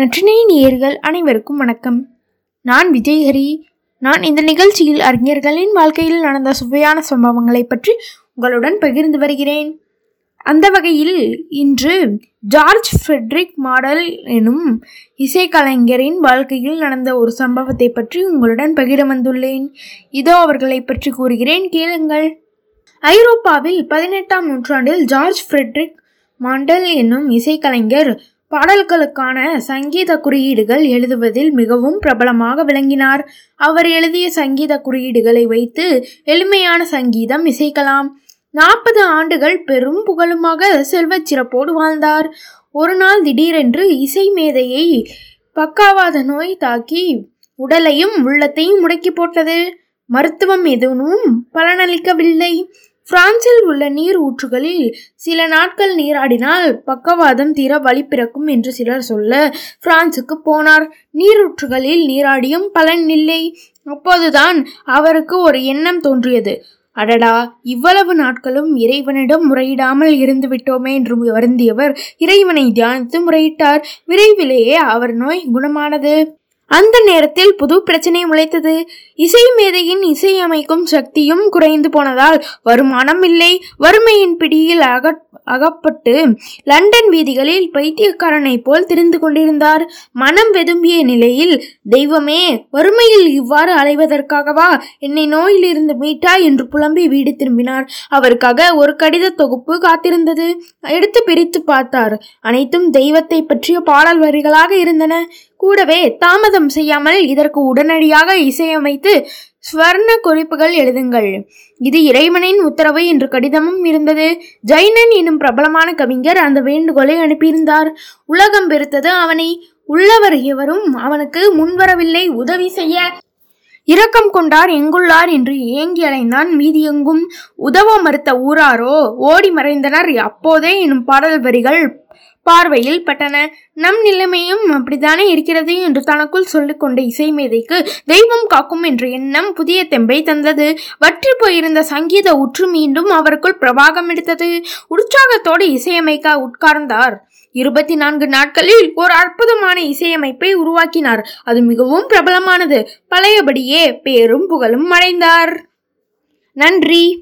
நற்றினை நேயர்கள் அனைவருக்கும் வணக்கம். நான் விஜயஹரி. நான் இந்த நிகழ்ச்சியில் அறிஞர்களின் வாழ்க்கையில் நடந்த சுவையான சம்பவங்களை பற்றி உங்களுடன் பகிர்ந்து வருகிறேன். அந்த வகையில் இன்று ஜார்ஜ் ஃப்ரெட்ரிக் மாடல் எனும் இசைக்கலைஞரின் வாழ்க்கையில் நடந்த ஒரு சம்பவத்தை பற்றி உங்களுடன் பகிர வந்துள்ளேன். இதோ அவர்களை பற்றி கூறுகிறேன் கேளுங்கள். ஐரோப்பாவில் பதினெட்டாம் நூற்றாண்டில் ஜார்ஜ் ஃப்ரெட்ரிக் மாண்டல் என்னும் இசைக்கலைஞர் பாடல்களுக்கான சங்கீத குறியீடுகள் எழுதுவதில் மிகவும் பிரபலமாக விளங்கினார். அவர் எழுதிய சங்கீத குறியீடுகளை வைத்து எளிமையான சங்கீதம் இசைக்கலாம். நாற்பது ஆண்டுகள் பெரும் புகழுமாக செல்வச் சிறப்போடு வாழ்ந்தார். ஒரு நாள் திடீரென்று இசை மேதையை பக்காவாத நோய் தாக்கி உடலையும் உள்ளத்தையும் முடக்கி போட்டது. மருத்துவம் எதுவும் பலனளிக்கவில்லை. பிரான்சில் உள்ள நீர் ஊற்றுகளில் சில நாட்கள் நீராடினால் பக்கவாதம் தீர வழி பிறக்கும் என்று சிலர் சொல்ல பிரான்சுக்கு போனார். நீரூற்றுகளில் நீராடியும் பலன் இல்லை. அப்போதுதான் அவருக்கு ஒரு எண்ணம் தோன்றியது. அடடா இவ்வளவு நாட்களும் இறைவனிடம் முறையிடாமல் இருந்து விட்டோமே என்று வருந்தியவர் இறைவனை தியானித்து முறையிட்டார். விரைவிலேயே அவர் நோய் குணமானது. அந்த நேரத்தில் புது பிரச்சனை முளைத்தது. இசை மேதையின் இசையமைக்கும் சக்தியும் குறைந்து போனதால் வருமானம் இல்லை. வறுமையின் பிடியில் அக அகப்பட்டு லண்டன் வீதிகளில் பைத்தியக்காரனை போல் திரிந்து கொண்டிருந்தார். மனம் வெதும்பிய நிலையில் தெய்வமே வறுமையில் இவ்வாறு அலைவதற்காகவா? என்னை நோயிலிருந்து மீட்டா? என்று புலம்பி வீடு திரும்பினார். அவருக்காக ஒரு கடித தொகுப்பு காத்திருந்தது. எடுத்து பிரித்து பார்த்தார். அனைத்தும் தெய்வத்தை பற்றிய பாடல் வரிகளாக இருந்தன. கூடவே தாமதம் செய்யாமல் இதற்கு உடனடியாக இசையமைத்து ஸ்வர்ண குறிப்புகள் எழுதுங்கள். இது இறைவனின் உத்தரவு என்று கடிதமும் இருந்தது. ஜைனன் எனும் பிரபலமான கவிஞர் அந்த வேண்டுகோளை அனுப்பியிருந்தார். உலகம் பெருத்தது அவனை. உள்ளவர் எவரும் அவனுக்கு முன்வரவில்லை. உதவி செய்ய இரக்கம் கொண்டார். எங்குள்ளார் என்று ஏங்கி அலைந்தான் மீதியெங்கும். உதவ மறுத்த ஊராரோ? ஓடி மறைந்தனர். அப்போதே எனும் பாடல் வரிகள் பார்வையில் பட்டன. நம் நிலைமையும் அப்படித்தானே இருக்கிறது என்று தனக்குள் சொல்லிக்கொண்ட இசை மேதைக்கு தெய்வம் காக்கும் என்ற எண்ணம் புதிய தெம்பை தந்தது. வற்றி போயிருந்த சங்கீத உற்று மீண்டும் அவருக்குள் பிரபாகம் எடுத்தது. உற்சாகத்தோடு இசையமைக்க உட்கார்ந்தார். இருபத்தி நான்கு நாட்களில் ஒரு அற்புதமான இசையமைப்பை உருவாக்கினார். அது மிகவும் பிரபலமானது. பழையபடியே பேரும் புகழும் அடைந்தார். நன்றி.